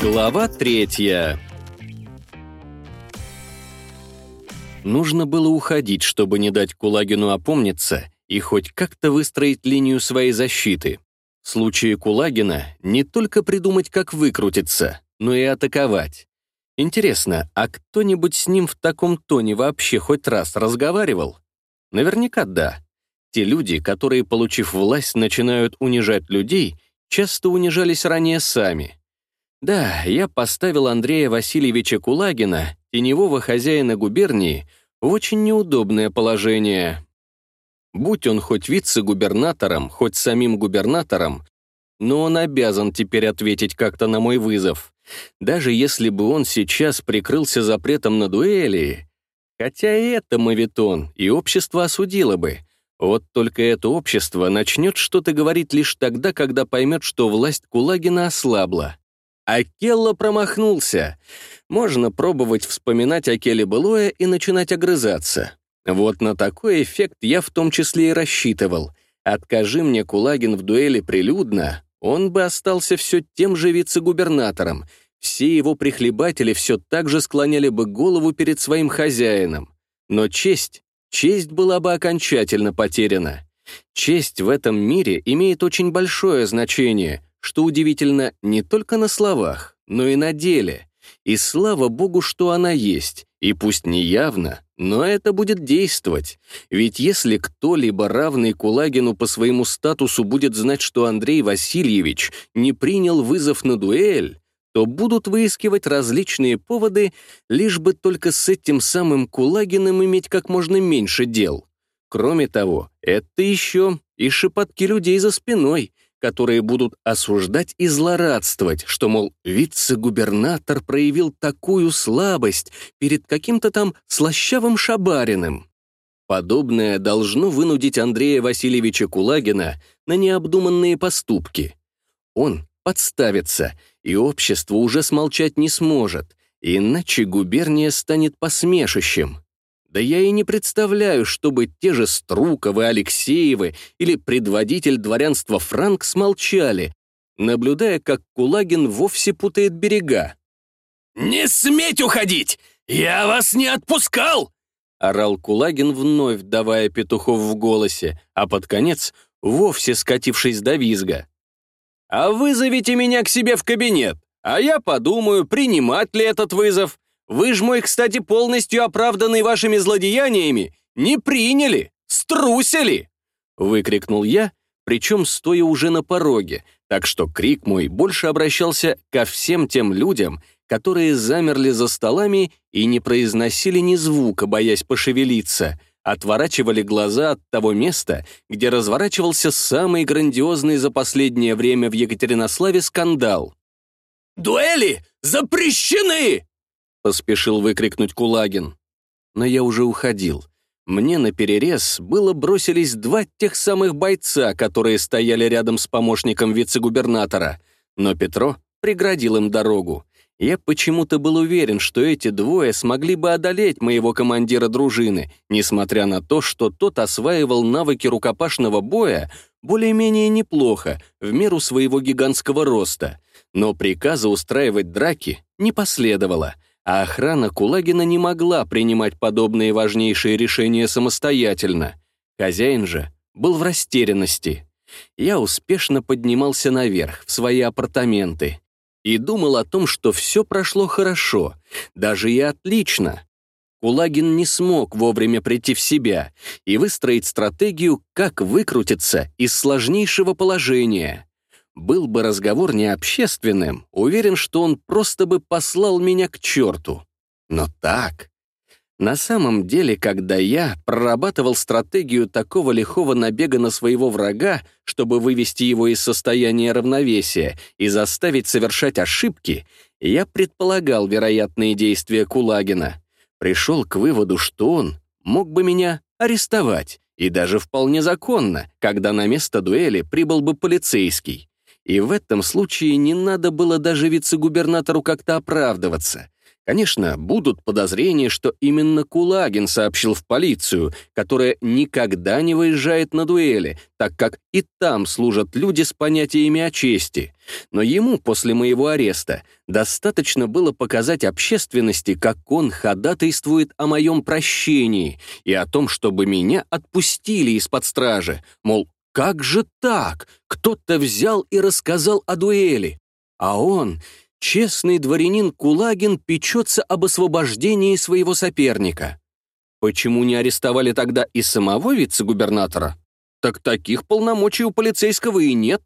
Глава третья Нужно было уходить, чтобы не дать Кулагину опомниться и хоть как-то выстроить линию своей защиты. В случае Кулагина не только придумать, как выкрутиться, но и атаковать. Интересно, а кто-нибудь с ним в таком тоне вообще хоть раз разговаривал? Наверняка да. Те люди, которые, получив власть, начинают унижать людей, часто унижались ранее сами. Да, я поставил Андрея Васильевича Кулагина, теневого хозяина губернии, в очень неудобное положение. Будь он хоть вице-губернатором, хоть самим губернатором, но он обязан теперь ответить как-то на мой вызов. Даже если бы он сейчас прикрылся запретом на дуэли, хотя и это мавитон, и общество осудило бы. Вот только это общество начнет что-то говорить лишь тогда, когда поймет, что власть Кулагина ослабла. А Келла промахнулся. Можно пробовать вспоминать о Келле былое и начинать огрызаться. Вот на такой эффект я в том числе и рассчитывал. Откажи мне Кулагин в дуэли прилюдно, он бы остался все тем же вице-губернатором. Все его прихлебатели все так же склоняли бы голову перед своим хозяином. Но честь, честь была бы окончательно потеряна. Честь в этом мире имеет очень большое значение — что удивительно не только на словах, но и на деле. И слава богу, что она есть, и пусть не явно, но это будет действовать. Ведь если кто-либо равный Кулагину по своему статусу будет знать, что Андрей Васильевич не принял вызов на дуэль, то будут выискивать различные поводы, лишь бы только с этим самым Кулагиным иметь как можно меньше дел. Кроме того, это еще и шепотки людей за спиной, которые будут осуждать и злорадствовать, что, мол, вице-губернатор проявил такую слабость перед каким-то там слащавым шабариным. Подобное должно вынудить Андрея Васильевича Кулагина на необдуманные поступки. Он подставится, и общество уже смолчать не сможет, иначе губерния станет посмешищем. Да я и не представляю, чтобы те же Струковы, Алексеевы или предводитель дворянства Франк смолчали, наблюдая, как Кулагин вовсе путает берега. «Не сметь уходить! Я вас не отпускал!» орал Кулагин, вновь давая петухов в голосе, а под конец вовсе скатившись до визга. «А вызовите меня к себе в кабинет, а я подумаю, принимать ли этот вызов. Вы ж мой, кстати, полностью оправданный вашими злодеяниями, не приняли, струсили!» Выкрикнул я, причем стоя уже на пороге, так что крик мой больше обращался ко всем тем людям, которые замерли за столами и не произносили ни звука, боясь пошевелиться, отворачивали глаза от того места, где разворачивался самый грандиозный за последнее время в Екатеринославе скандал. «Дуэли запрещены!» — поспешил выкрикнуть Кулагин. Но я уже уходил. Мне на перерез было бросились два тех самых бойца, которые стояли рядом с помощником вице-губернатора. Но Петро преградил им дорогу. Я почему-то был уверен, что эти двое смогли бы одолеть моего командира дружины, несмотря на то, что тот осваивал навыки рукопашного боя более-менее неплохо, в меру своего гигантского роста. Но приказа устраивать драки не последовало — а охрана Кулагина не могла принимать подобные важнейшие решения самостоятельно. Хозяин же был в растерянности. Я успешно поднимался наверх, в свои апартаменты, и думал о том, что все прошло хорошо, даже и отлично. Кулагин не смог вовремя прийти в себя и выстроить стратегию, как выкрутиться из сложнейшего положения. Был бы разговор не общественным, уверен, что он просто бы послал меня к черту. Но так... На самом деле, когда я прорабатывал стратегию такого лихого набега на своего врага, чтобы вывести его из состояния равновесия и заставить совершать ошибки, я предполагал вероятные действия Кулагина. Пришел к выводу, что он мог бы меня арестовать, и даже вполне законно, когда на место дуэли прибыл бы полицейский. И в этом случае не надо было даже вице-губернатору как-то оправдываться. Конечно, будут подозрения, что именно Кулагин сообщил в полицию, которая никогда не выезжает на дуэли, так как и там служат люди с понятиями о чести. Но ему после моего ареста достаточно было показать общественности, как он ходатайствует о моем прощении и о том, чтобы меня отпустили из-под стражи. Мол, как же так? Кто-то взял и рассказал о дуэли. А он честный дворянин Кулагин печется об освобождении своего соперника. Почему не арестовали тогда и самого вице-губернатора? Так таких полномочий у полицейского и нет.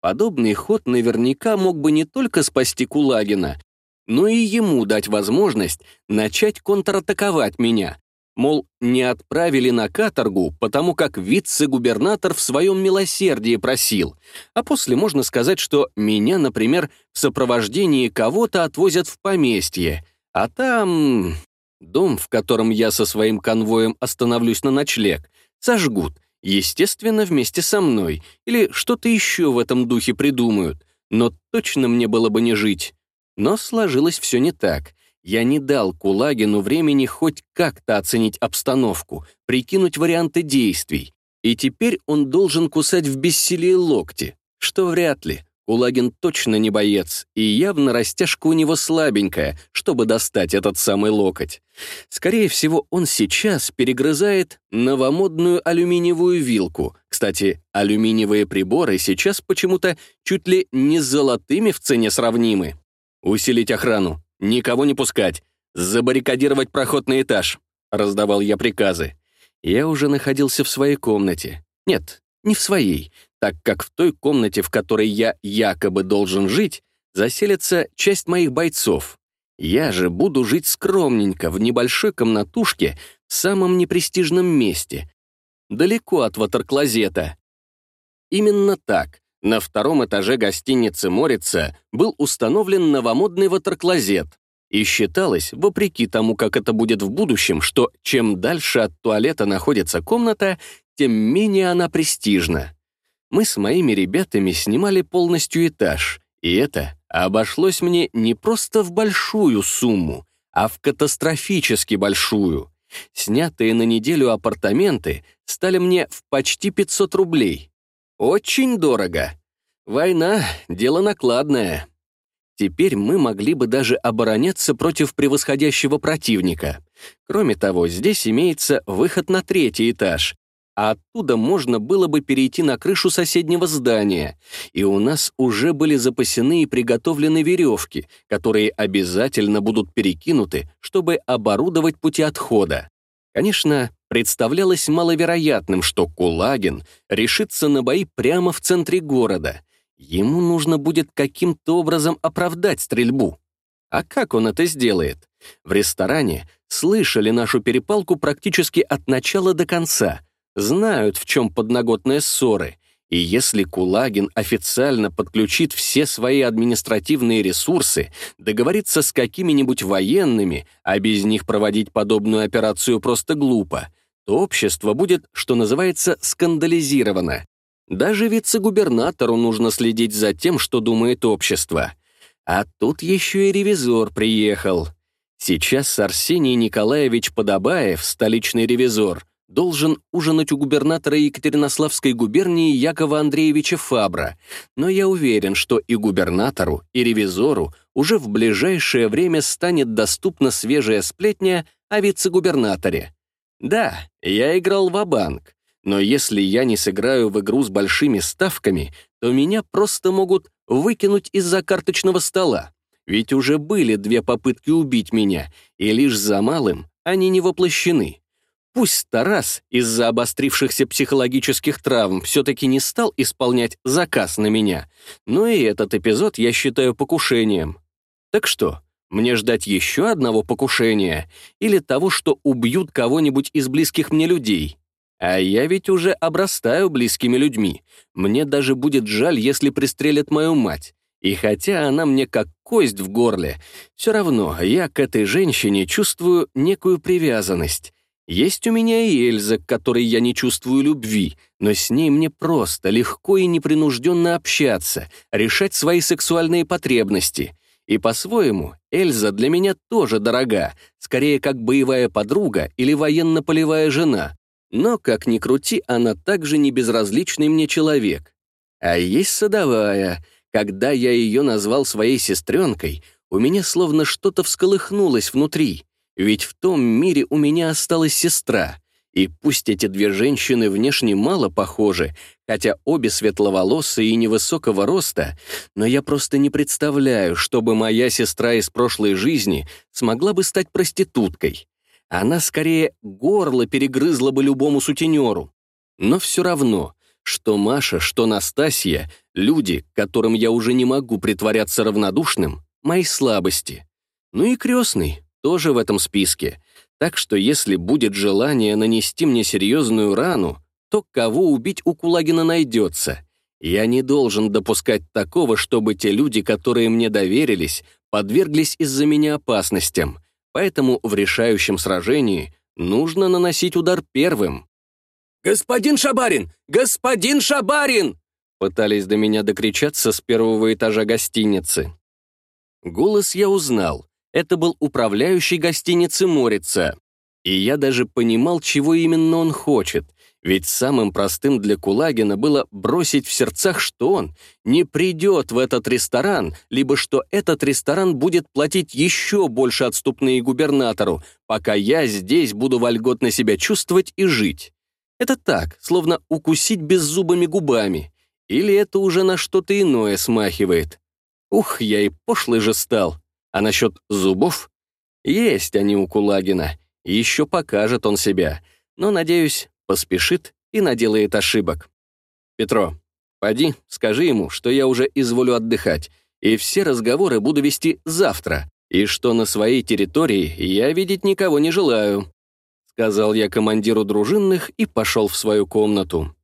Подобный ход наверняка мог бы не только спасти Кулагина, но и ему дать возможность начать контратаковать меня, Мол, не отправили на каторгу, потому как вице-губернатор в своем милосердии просил. А после можно сказать, что меня, например, в сопровождении кого-то отвозят в поместье. А там... Дом, в котором я со своим конвоем остановлюсь на ночлег, сожгут, естественно, вместе со мной, или что-то еще в этом духе придумают. Но точно мне было бы не жить. Но сложилось все не так. Я не дал Кулагину времени хоть как-то оценить обстановку, прикинуть варианты действий, и теперь он должен кусать в бессилии локти, что вряд ли. Кулагин точно не боец, и явно растяжка у него слабенькая, чтобы достать этот самый локоть. Скорее всего, он сейчас перегрызает новомодную алюминиевую вилку. Кстати, алюминиевые приборы сейчас почему-то чуть ли не с золотыми в цене сравнимы. Усилить охрану, «Никого не пускать! Забаррикадировать проход на этаж!» — раздавал я приказы. Я уже находился в своей комнате. Нет, не в своей, так как в той комнате, в которой я якобы должен жить, заселится часть моих бойцов. Я же буду жить скромненько, в небольшой комнатушке, в самом непрестижном месте, далеко от ватерклозета. Именно так, на втором этаже гостиницы «Морица» был установлен новомодный ватерклозет, и считалось, вопреки тому, как это будет в будущем, что чем дальше от туалета находится комната, тем менее она престижна. Мы с моими ребятами снимали полностью этаж, и это обошлось мне не просто в большую сумму, а в катастрофически большую. Снятые на неделю апартаменты стали мне в почти 500 рублей. Очень дорого. Война — дело накладное. Теперь мы могли бы даже обороняться против превосходящего противника. Кроме того, здесь имеется выход на третий этаж, а оттуда можно было бы перейти на крышу соседнего здания, и у нас уже были запасены и приготовлены веревки, которые обязательно будут перекинуты, чтобы оборудовать пути отхода. Конечно, представлялось маловероятным, что Кулагин решится на бои прямо в центре города. Ему нужно будет каким-то образом оправдать стрельбу. А как он это сделает? В ресторане слышали нашу перепалку практически от начала до конца, знают, в чем подноготные ссоры, и если Кулагин официально подключит все свои административные ресурсы, договорится с какими-нибудь военными, а без них проводить подобную операцию просто глупо, то общество будет, что называется, скандализировано. Даже вице-губернатору нужно следить за тем, что думает общество. А тут еще и ревизор приехал. Сейчас Арсений Николаевич Подобаев, столичный ревизор, должен ужинать у губернатора Екатеринославской губернии Якова Андреевича Фабра, но я уверен, что и губернатору, и ревизору уже в ближайшее время станет доступна свежая сплетня о вице-губернаторе. Да, я играл в банк но если я не сыграю в игру с большими ставками, то меня просто могут выкинуть из-за карточного стола. Ведь уже были две попытки убить меня, и лишь за малым они не воплощены. Пусть Тарас из-за обострившихся психологических травм все-таки не стал исполнять заказ на меня, но и этот эпизод я считаю покушением. Так что, мне ждать еще одного покушения или того, что убьют кого-нибудь из близких мне людей? А я ведь уже обрастаю близкими людьми. Мне даже будет жаль, если пристрелят мою мать. И хотя она мне как кость в горле, все равно я к этой женщине чувствую некую привязанность. Есть у меня и Эльза, к которой я не чувствую любви, но с ней мне просто, легко и непринужденно общаться, решать свои сексуальные потребности. И по-своему, Эльза для меня тоже дорога, скорее как боевая подруга или военно-полевая жена. Но, как ни крути, она также не безразличный мне человек. А есть садовая. Когда я ее назвал своей сестренкой, у меня словно что-то всколыхнулось внутри. Ведь в том мире у меня осталась сестра. И пусть эти две женщины внешне мало похожи, хотя обе светловолосые и невысокого роста, но я просто не представляю, чтобы моя сестра из прошлой жизни смогла бы стать проституткой. Она скорее горло перегрызла бы любому сутенеру. Но все равно, что Маша, что Настасья, люди, которым я уже не могу притворяться равнодушным, мои слабости. Ну и крестный тоже в этом списке. Так что если будет желание нанести мне серьезную рану, то кого убить у Кулагина найдется. Я не должен допускать такого, чтобы те люди, которые мне доверились, подверглись из-за меня опасностям. Поэтому в решающем сражении нужно наносить удар первым. «Господин Шабарин! Господин Шабарин!» Пытались до меня докричаться с первого этажа гостиницы. Голос я узнал. Это был управляющий гостиницы Морица. И я даже понимал, чего именно он хочет. Ведь самым простым для Кулагина было бросить в сердцах, что он не придет в этот ресторан, либо что этот ресторан будет платить еще больше отступные губернатору, пока я здесь буду вольготно себя чувствовать и жить. Это так, словно укусить беззубыми губами. Или это уже на что-то иное смахивает. Ух, я и пошлый же стал. А насчет зубов? Есть они у Кулагина. Еще покажет он себя. Но, надеюсь, поспешит и наделает ошибок. Петро, поди, скажи ему, что я уже изволю отдыхать, и все разговоры буду вести завтра, и что на своей территории я видеть никого не желаю. Сказал я командиру дружинных и пошел в свою комнату.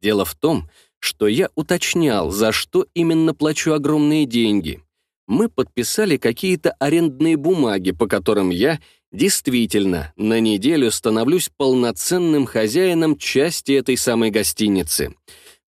Дело в том, что я уточнял, за что именно плачу огромные деньги мы подписали какие-то арендные бумаги, по которым я действительно на неделю становлюсь полноценным хозяином части этой самой гостиницы.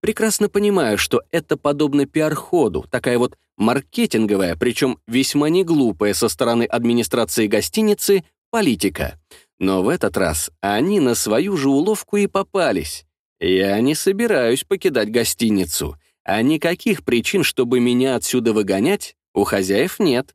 Прекрасно понимаю, что это подобно пиар-ходу, такая вот маркетинговая, причем весьма не глупая со стороны администрации гостиницы, политика. Но в этот раз они на свою же уловку и попались. Я не собираюсь покидать гостиницу, а никаких причин, чтобы меня отсюда выгонять, у хозяев нет.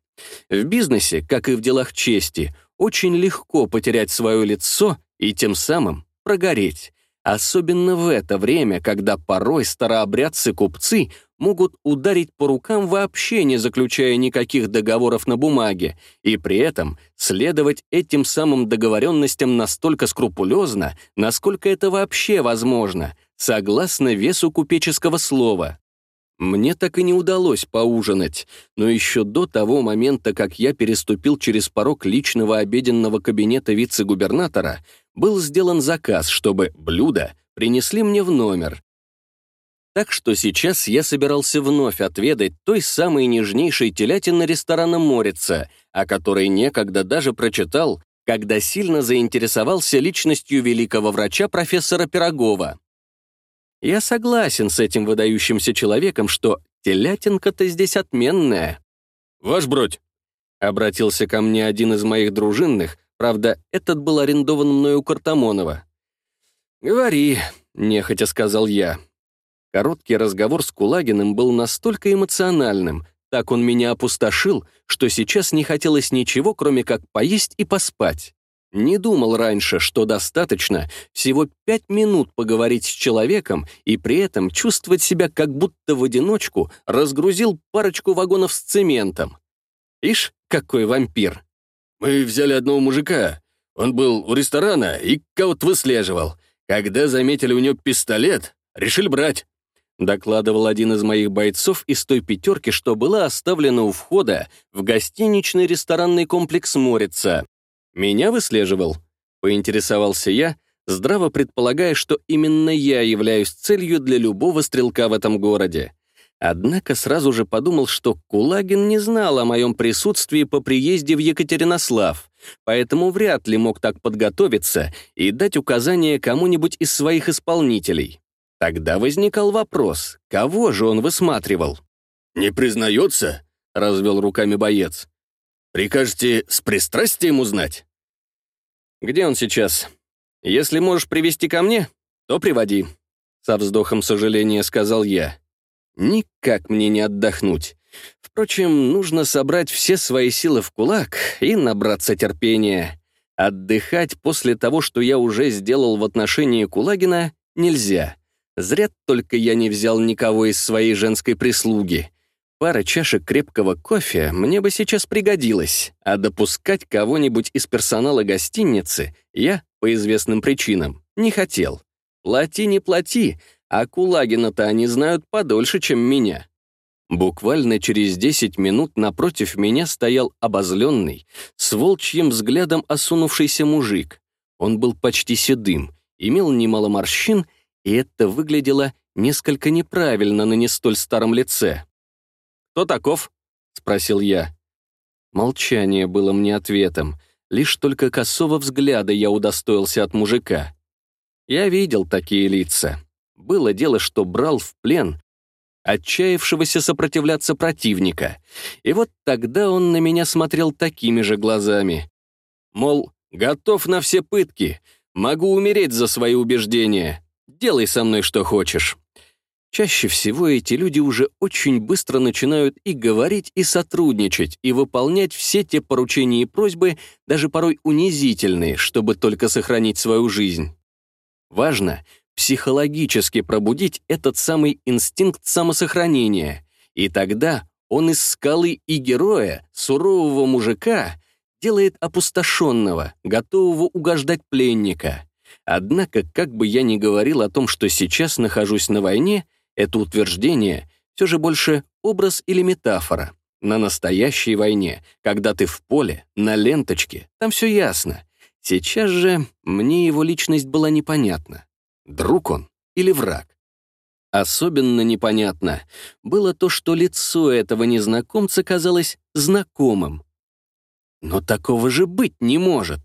В бизнесе, как и в делах чести, очень легко потерять свое лицо и тем самым прогореть. Особенно в это время, когда порой старообрядцы-купцы могут ударить по рукам вообще не заключая никаких договоров на бумаге, и при этом следовать этим самым договоренностям настолько скрупулезно, насколько это вообще возможно, согласно весу купеческого слова. Мне так и не удалось поужинать, но еще до того момента, как я переступил через порог личного обеденного кабинета вице-губернатора, был сделан заказ, чтобы блюда принесли мне в номер. Так что сейчас я собирался вновь отведать той самой нежнейшей телятины ресторана «Морица», о которой некогда даже прочитал, когда сильно заинтересовался личностью великого врача профессора Пирогова. Я согласен с этим выдающимся человеком, что телятинка-то здесь отменная. «Ваш бродь!» — обратился ко мне один из моих дружинных, правда, этот был арендован мною у Картамонова. «Говори», — нехотя сказал я. Короткий разговор с Кулагиным был настолько эмоциональным, так он меня опустошил, что сейчас не хотелось ничего, кроме как поесть и поспать. Не думал раньше, что достаточно всего пять минут поговорить с человеком и при этом чувствовать себя как будто в одиночку разгрузил парочку вагонов с цементом. Ишь, какой вампир. Мы взяли одного мужика. Он был у ресторана и кого-то выслеживал. Когда заметили у него пистолет, решили брать. Докладывал один из моих бойцов из той пятерки, что была оставлена у входа в гостиничный ресторанный комплекс «Морица». «Меня выслеживал?» — поинтересовался я, здраво предполагая, что именно я являюсь целью для любого стрелка в этом городе. Однако сразу же подумал, что Кулагин не знал о моем присутствии по приезде в Екатеринослав, поэтому вряд ли мог так подготовиться и дать указание кому-нибудь из своих исполнителей. Тогда возникал вопрос, кого же он высматривал? «Не признается? развел руками боец. «Прикажете с пристрастием узнать?» «Где он сейчас? Если можешь привести ко мне, то приводи», — со вздохом сожаления сказал я. «Никак мне не отдохнуть. Впрочем, нужно собрать все свои силы в кулак и набраться терпения. Отдыхать после того, что я уже сделал в отношении Кулагина, нельзя. Зря только я не взял никого из своей женской прислуги. Пара чашек крепкого кофе мне бы сейчас пригодилась, а допускать кого-нибудь из персонала гостиницы я, по известным причинам, не хотел. Плати не плати, а Кулагина-то они знают подольше, чем меня. Буквально через 10 минут напротив меня стоял обозленный, с волчьим взглядом осунувшийся мужик. Он был почти седым, имел немало морщин, и это выглядело несколько неправильно на не столь старом лице. «Кто таков?» — спросил я. Молчание было мне ответом, лишь только косого взгляда я удостоился от мужика. Я видел такие лица. Было дело, что брал в плен отчаявшегося сопротивляться противника. И вот тогда он на меня смотрел такими же глазами. Мол, готов на все пытки, могу умереть за свои убеждения, делай со мной что хочешь. Чаще всего эти люди уже очень быстро начинают и говорить, и сотрудничать, и выполнять все те поручения и просьбы, даже порой унизительные, чтобы только сохранить свою жизнь. Важно психологически пробудить этот самый инстинкт самосохранения, и тогда он из скалы и героя, сурового мужика, делает опустошенного, готового угождать пленника. Однако, как бы я ни говорил о том, что сейчас нахожусь на войне, это утверждение все же больше образ или метафора. На настоящей войне, когда ты в поле, на ленточке, там все ясно. Сейчас же мне его личность была непонятна. Друг он или враг? Особенно непонятно было то, что лицо этого незнакомца казалось знакомым. Но такого же быть не может.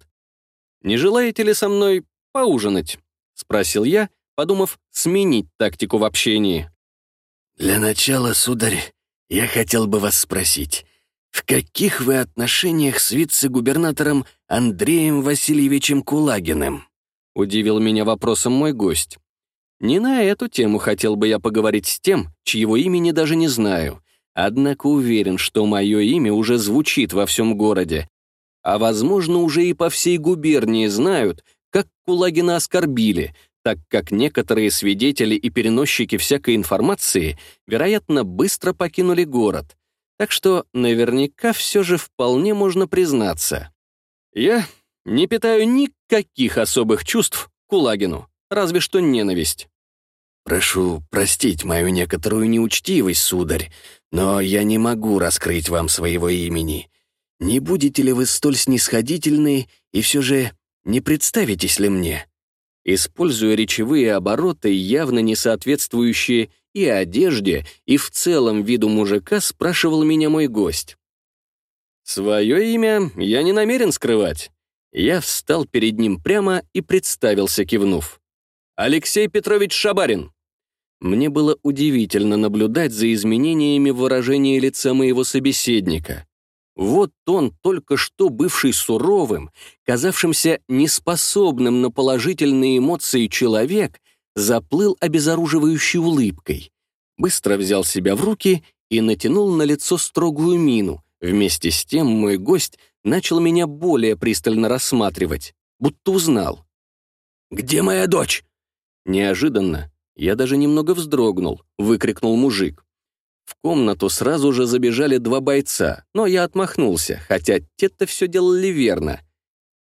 «Не желаете ли со мной поужинать?» — спросил я, подумав сменить тактику в общении. «Для начала, сударь, я хотел бы вас спросить, в каких вы отношениях с вице-губернатором Андреем Васильевичем Кулагиным?» — удивил меня вопросом мой гость. Не на эту тему хотел бы я поговорить с тем, чьего имени даже не знаю, однако уверен, что мое имя уже звучит во всем городе, а, возможно, уже и по всей губернии знают, как Кулагина оскорбили, так как некоторые свидетели и переносчики всякой информации, вероятно, быстро покинули город. Так что наверняка все же вполне можно признаться. Я не питаю никаких особых чувств Кулагину, разве что ненависть. «Прошу простить мою некоторую неучтивость, сударь, но я не могу раскрыть вам своего имени. Не будете ли вы столь снисходительны и все же не представитесь ли мне?» Используя речевые обороты, явно не соответствующие и одежде, и в целом виду мужика, спрашивал меня мой гость. «Свое имя я не намерен скрывать. Я встал перед ним прямо и представился, кивнув. «Алексей Петрович Шабарин». Мне было удивительно наблюдать за изменениями выражения лица моего собеседника. Вот он, только что бывший суровым, казавшимся неспособным на положительные эмоции человек, заплыл обезоруживающей улыбкой. Быстро взял себя в руки и натянул на лицо строгую мину. Вместе с тем мой гость начал меня более пристально рассматривать, будто узнал. «Где моя дочь?» Неожиданно я даже немного вздрогнул, выкрикнул мужик. В комнату сразу же забежали два бойца, но я отмахнулся, хотя те-то все делали верно.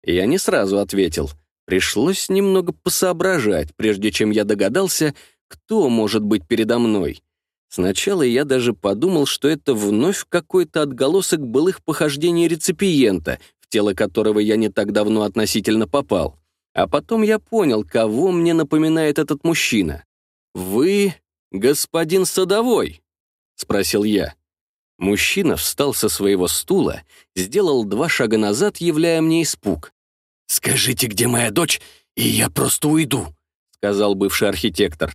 Я не сразу ответил. Пришлось немного посоображать, прежде чем я догадался, кто может быть передо мной. Сначала я даже подумал, что это вновь какой-то отголосок былых похождений реципиента, в тело которого я не так давно относительно попал. А потом я понял, кого мне напоминает этот мужчина. «Вы господин Садовой?» — спросил я. Мужчина встал со своего стула, сделал два шага назад, являя мне испуг. «Скажите, где моя дочь, и я просто уйду», — сказал бывший архитектор.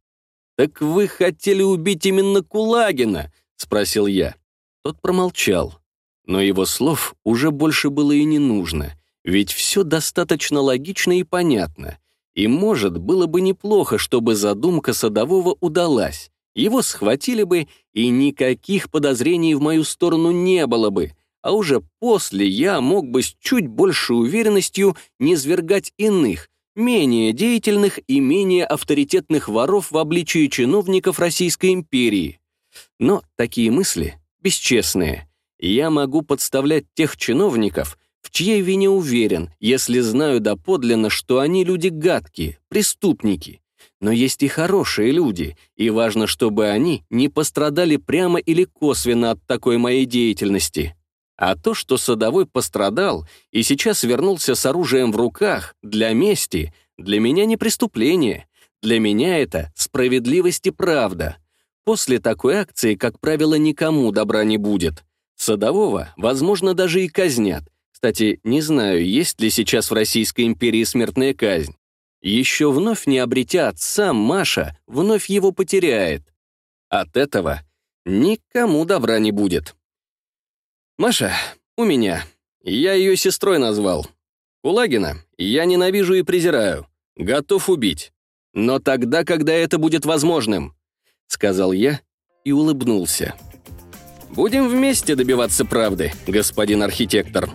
«Так вы хотели убить именно Кулагина?» — спросил я. Тот промолчал. Но его слов уже больше было и не нужно, ведь все достаточно логично и понятно. И, может, было бы неплохо, чтобы задумка садового удалась. Его схватили бы, и никаких подозрений в мою сторону не было бы, а уже после я мог бы с чуть большей уверенностью низвергать иных, менее деятельных и менее авторитетных воров в обличии чиновников Российской империи. Но такие мысли бесчестные. Я могу подставлять тех чиновников, в чьей вине уверен, если знаю доподлинно, что они люди гадкие, преступники. Но есть и хорошие люди, и важно, чтобы они не пострадали прямо или косвенно от такой моей деятельности. А то, что Садовой пострадал и сейчас вернулся с оружием в руках для мести, для меня не преступление. Для меня это справедливость и правда. После такой акции, как правило, никому добра не будет. Садового, возможно, даже и казнят. Кстати, не знаю, есть ли сейчас в Российской империи смертная казнь. Еще вновь не обретя отца, Маша вновь его потеряет. От этого никому добра не будет. Маша у меня. Я ее сестрой назвал. Кулагина я ненавижу и презираю. Готов убить. Но тогда, когда это будет возможным, сказал я и улыбнулся. Будем вместе добиваться правды, господин архитектор.